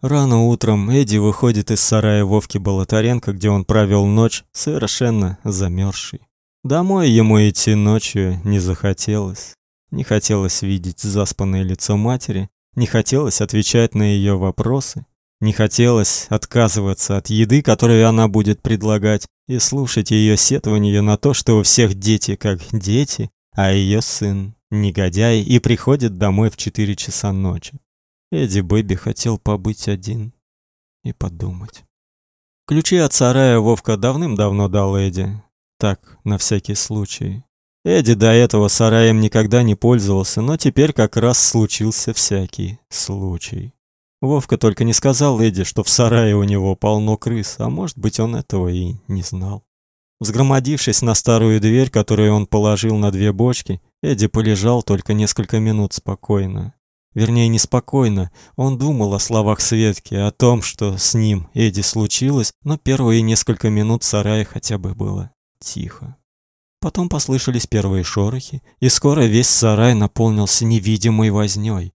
Рано утром Эдди выходит из сарая Вовки Болотаренко, где он провел ночь, совершенно замерзший. Домой ему идти ночью не захотелось. Не хотелось видеть заспанное лицо матери, не хотелось отвечать на ее вопросы, не хотелось отказываться от еды, которую она будет предлагать, и слушать ее сетования на то, что у всех дети как дети, а ее сын негодяй и приходит домой в 4 часа ночи. Эдди Бэби хотел побыть один и подумать. Ключи от сарая Вовка давным-давно дал Эдди, так, на всякий случай. Эдди до этого сараем никогда не пользовался, но теперь как раз случился всякий случай. Вовка только не сказал Эдди, что в сарае у него полно крыс, а может быть, он этого и не знал. Взгромодившись на старую дверь, которую он положил на две бочки, Эдди полежал только несколько минут спокойно. Вернее, неспокойно. Он думал о словах Светки, о том, что с ним Эдди случилось, но первые несколько минут в сарае хотя бы было тихо. Потом послышались первые шорохи, и скоро весь сарай наполнился невидимой вознёй.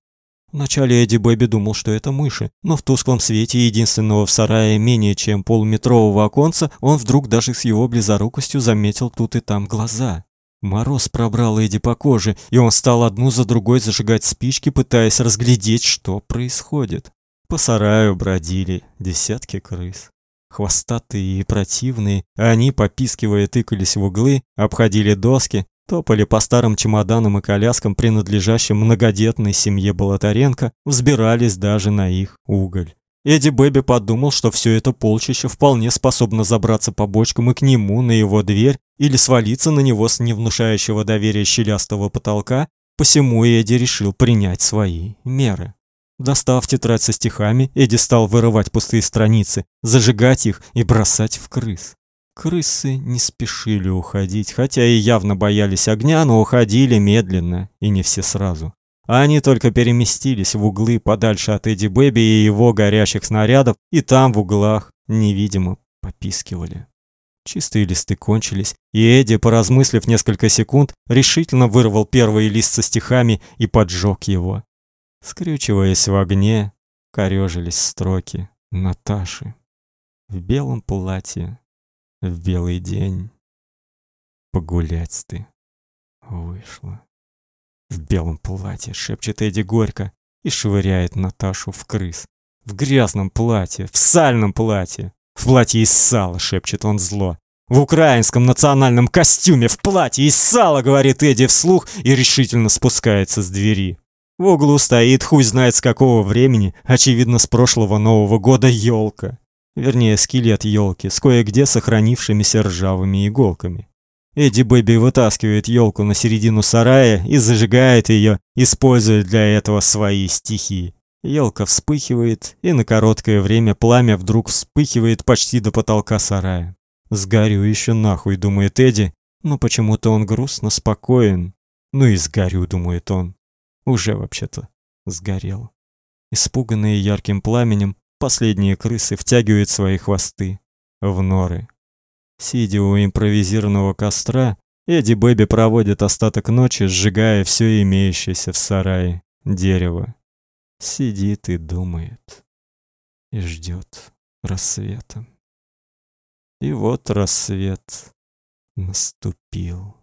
Вначале Эдди Бэби думал, что это мыши, но в тусклом свете единственного в сарае менее чем полуметрового оконца он вдруг даже с его близорукостью заметил тут и там глаза. Мороз пробрал Эдди по коже, и он стал одну за другой зажигать спички, пытаясь разглядеть, что происходит. По сараю бродили десятки крыс. Хвостатые и противные, они, попискивая, тыкались в углы, обходили доски, топали по старым чемоданам и коляскам, принадлежащим многодетной семье Болотаренко, взбирались даже на их уголь. Эдди Бэби подумал, что все это полчище вполне способно забраться по бочкам и к нему на его дверь или свалиться на него с невнушающего доверия щелястого потолка, посему Эдди решил принять свои меры. Достав тетрадь со стихами, Эдди стал вырывать пустые страницы, зажигать их и бросать в крыс. Крысы не спешили уходить, хотя и явно боялись огня, но уходили медленно, и не все сразу. А они только переместились в углы подальше от Эдди Бэби и его горящих снарядов, и там в углах невидимо попискивали. Чистые листы кончились, и Эдди, поразмыслив несколько секунд, решительно вырвал первый лист со стихами и поджег его. Скрючиваясь в огне, корёжились строки Наташи в белом платье, в белый день. Погулять ты вышла в белом платье, шепчет Эдди горько и швыряет Наташу в крыс. В грязном платье, в сальном платье, в платье из сала, шепчет он зло. В украинском национальном костюме, в платье из сала, говорит Эдди вслух и решительно спускается с двери. В углу стоит, хуй знает с какого времени, очевидно, с прошлого Нового года елка. Вернее, скелет елки с кое-где сохранившимися ржавыми иголками. Эдди Бэби вытаскивает елку на середину сарая и зажигает ее, используя для этого свои стихи. Елка вспыхивает, и на короткое время пламя вдруг вспыхивает почти до потолка сарая. Сгорю еще нахуй, думает Эдди, но почему-то он грустно спокоен. Ну и сгорю, думает он. Уже вообще-то сгорел. Испуганные ярким пламенем, последние крысы втягивают свои хвосты в норы. Сидя у импровизированного костра, Эдди Бэби проводит остаток ночи, сжигая все имеющееся в сарае дерево. Сидит и думает. И ждет рассвета. И вот рассвет наступил.